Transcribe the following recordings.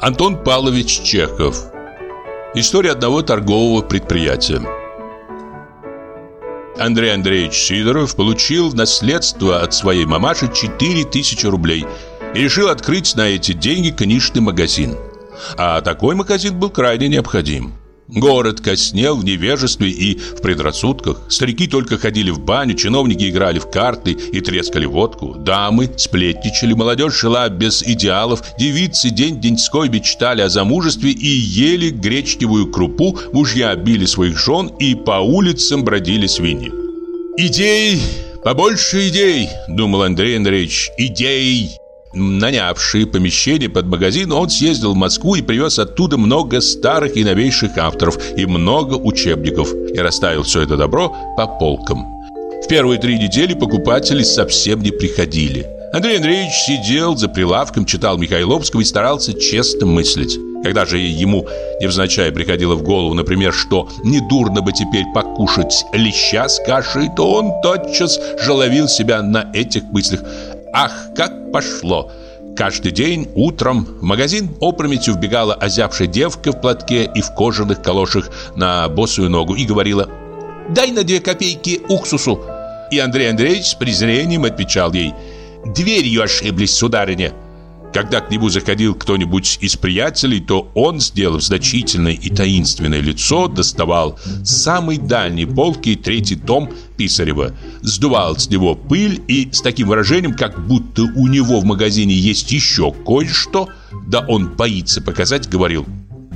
Антон Павлович Чехов. История одного торгового предприятия. Андрей Андреевич Сидоров получил наследство от своей мамаши 4000 рублей и решил открыть на эти деньги книжный магазин. А такой магазин был крайне необходим. Город коснел в невежестве и в предрассудках. Старики только ходили в баню, чиновники играли в карты и трескали водку. Дамы сплетничали, молодежь жила без идеалов, девицы день-деньской мечтали о замужестве и ели гречневую крупу, мужья били своих жен и по улицам бродили свиньи. «Идей! Побольше идей!» – думал Андрей Андреевич. «Идей!» Нанявший помещение под магазин, он съездил в Москву и привез оттуда много старых и новейших авторов и много учебников и расставил все это добро по полкам. В первые три недели покупатели совсем не приходили. Андрей Андреевич сидел за прилавком, читал Михайловского и старался честно мыслить. Когда же ему невзначай приходило в голову, например, что недурно бы теперь покушать леща с кашей, то он тотчас жаловил себя на этих мыслях. Ах, как пошло! Каждый день утром в магазин опрометью вбегала озябшая девка в платке и в кожаных калошах на босую ногу и говорила «Дай на две копейки уксусу». И Андрей Андреевич с презрением отвечал ей «Дверью ошиблись, сударыня». Когда к нему заходил кто-нибудь из приятелей, то он, сделав значительное и таинственное лицо, доставал с самой дальней полки третий том Писарева, сдувал с него пыль и с таким выражением, как будто у него в магазине есть еще кое-что, да он боится показать, говорил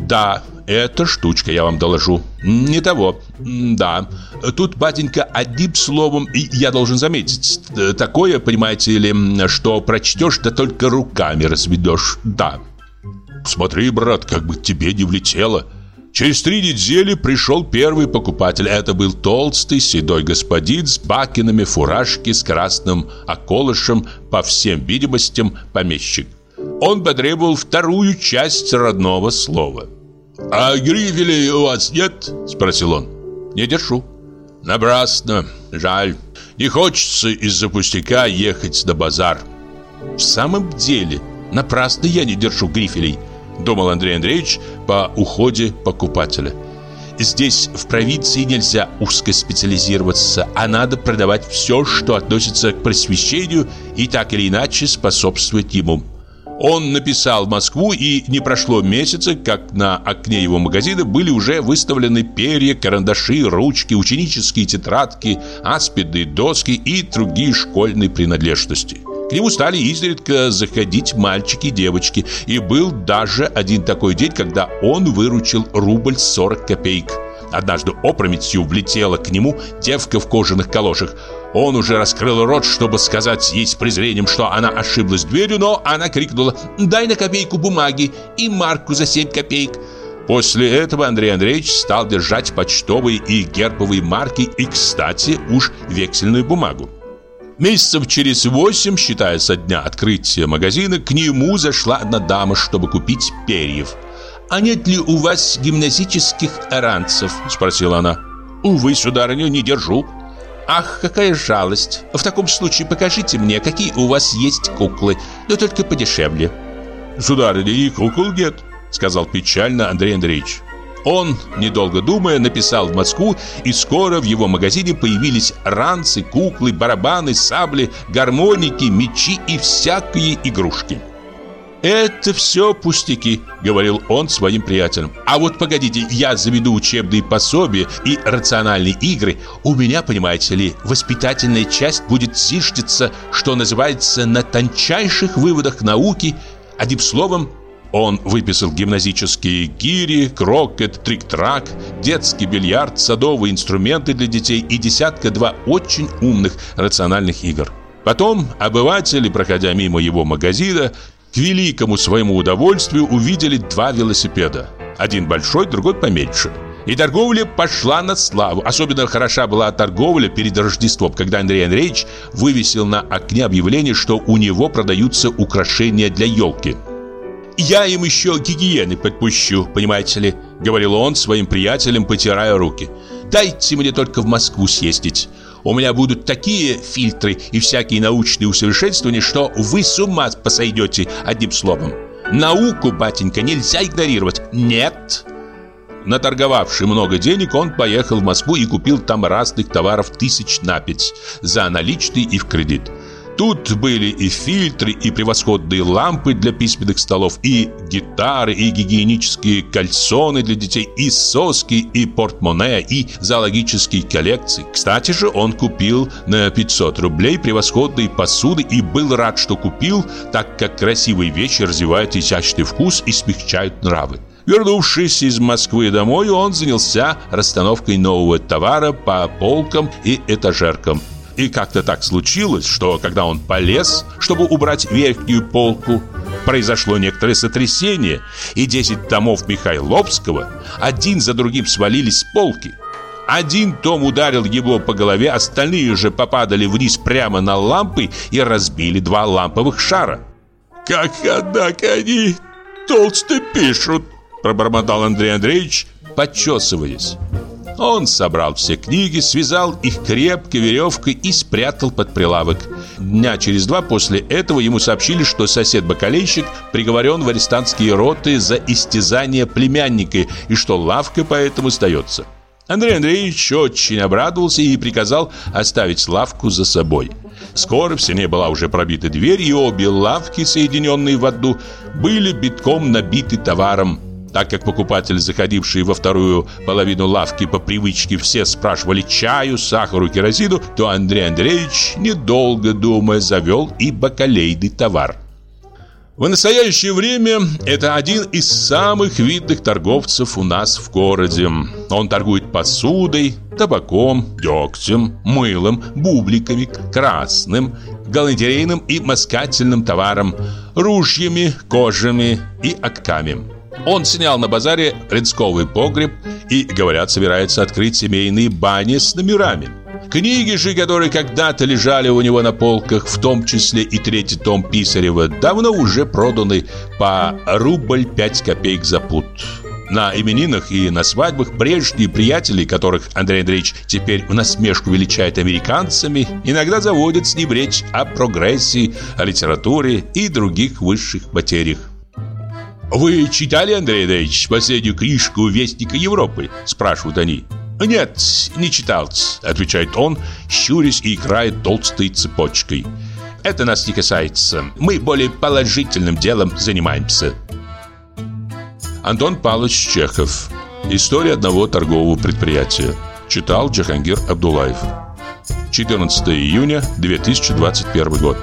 «Да, эта штучка, я вам доложу. Не того. Да. Тут, батенька, одним словом, я должен заметить, такое, понимаете ли, что прочтешь, да только руками разведешь. Да. Смотри, брат, как бы тебе не влетело. Через три недели пришел первый покупатель. Это был толстый седой господин с бакинами фуражки с красным околышем, по всем видимостям, помещик. Он потребовал вторую часть родного слова. «А грифелей у вас нет?» – спросил он. «Не держу». «Напрасно. Жаль. Не хочется из-за пустяка ехать на базар». «В самом деле, напрасно я не держу грифелей», – думал Андрей Андреевич по уходе покупателя. Здесь, в провинции, нельзя узко специализироваться, а надо продавать все, что относится к просвещению и так или иначе способствует ему. Он написал в Москву, и не прошло месяца, как на окне его магазина были уже выставлены перья, карандаши, ручки, ученические тетрадки, аспиды, доски и другие школьные принадлежности. К нему стали изредка заходить мальчики и девочки, и был даже один такой день, когда он выручил рубль 40 копеек. Однажды опрометью влетела к нему девка в кожаных калошах. Он уже раскрыл рот, чтобы сказать ей с презрением, что она ошиблась дверью, но она крикнула «Дай на копейку бумаги и марку за 7 копеек». После этого Андрей Андреевич стал держать почтовые и гербовые марки и, кстати, уж вексельную бумагу. Месяцев через восемь, считая со дня открытия магазина, к нему зашла одна дама, чтобы купить перьев – «А нет ли у вас гимназических ранцев?» – спросила она. «Увы, сударыня, не держу». «Ах, какая жалость! В таком случае покажите мне, какие у вас есть куклы, но только подешевле». «Сударыня, и кукол нет», – сказал печально Андрей Андреевич. Он, недолго думая, написал в Москву, и скоро в его магазине появились ранцы, куклы, барабаны, сабли, гармоники, мечи и всякие игрушки. «Это все пустяки», — говорил он своим приятелям. «А вот погодите, я заведу учебные пособия и рациональные игры. У меня, понимаете ли, воспитательная часть будет зиждиться, что называется, на тончайших выводах науки. Одним словом, он выписал гимназические гири, крокет, трик-трак, детский бильярд, садовые инструменты для детей и десятка-два очень умных рациональных игр. Потом обыватели, проходя мимо его магазина, к великому своему удовольствию увидели два велосипеда. Один большой, другой поменьше. И торговля пошла на славу. Особенно хороша была торговля перед Рождеством, когда Андрей Андреевич вывесил на окне объявление, что у него продаются украшения для елки. «Я им еще гигиены подпущу, понимаете ли», — говорил он своим приятелям, потирая руки. «Дайте мне только в Москву съездить. У меня будут такие фильтры и всякие научные усовершенствования, что вы с ума посойдете одним словом. Науку, батенька, нельзя игнорировать. Нет. Наторговавший много денег, он поехал в Москву и купил там разных товаров тысяч на пять за наличный и в кредит. Тут были и фильтры, и превосходные лампы для письменных столов, и гитары, и гигиенические кальсоны для детей, и соски, и портмоне, и зоологические коллекции. Кстати же, он купил на 500 рублей превосходные посуды и был рад, что купил, так как красивые вещи развивают изящный вкус и смягчают нравы. Вернувшись из Москвы домой, он занялся расстановкой нового товара по полкам и этажеркам. И как-то так случилось, что когда он полез, чтобы убрать верхнюю полку, произошло некоторое сотрясение, и 10 томов Михайловского один за другим свалились с полки. Один том ударил его по голове, остальные же попадали вниз прямо на лампы и разбили два ламповых шара. «Как, однако, они толсто пишут!» Пробормотал Андрей Андреевич, подчесываясь. Он собрал все книги, связал их крепко веревкой и спрятал под прилавок. Дня через два после этого ему сообщили, что сосед-бакалейщик приговорен в арестантские роты за истязание племянника и что лавка поэтому сдается. Андрей Андреевич очень обрадовался и приказал оставить лавку за собой. Скоро в стене была уже пробита дверь, и обе лавки, соединенные в одну, были битком набиты товаром – так как покупатели, заходившие во вторую половину лавки по привычке, все спрашивали чаю, сахару, керосину, то Андрей Андреевич, недолго думая, завел и бакалейный товар. В настоящее время это один из самых видных торговцев у нас в городе. Он торгует посудой, табаком, дегтем, мылом, бубликами, красным, галантерейным и маскательным товаром, ружьями, кожами и окками. Он снял на базаре рынсковый погреб и, говорят, собирается открыть семейные бани с номерами. Книги же, которые когда-то лежали у него на полках, в том числе и третий том Писарева, давно уже проданы по рубль пять копеек за пуд. На именинах и на свадьбах прежние приятели, которых Андрей Андреевич теперь в насмешку величает американцами, иногда заводят с ним речь о прогрессе, о литературе и других высших материях. «Вы читали, Андрей Андреевич, последнюю книжку Вестника Европы?» – спрашивают они. «Нет, не читал», – отвечает он, щурясь и играет толстой цепочкой. «Это нас не касается. Мы более положительным делом занимаемся». Антон Павлович Чехов. История одного торгового предприятия. Читал Джахангир Абдулаев. 14 июня 2021 год.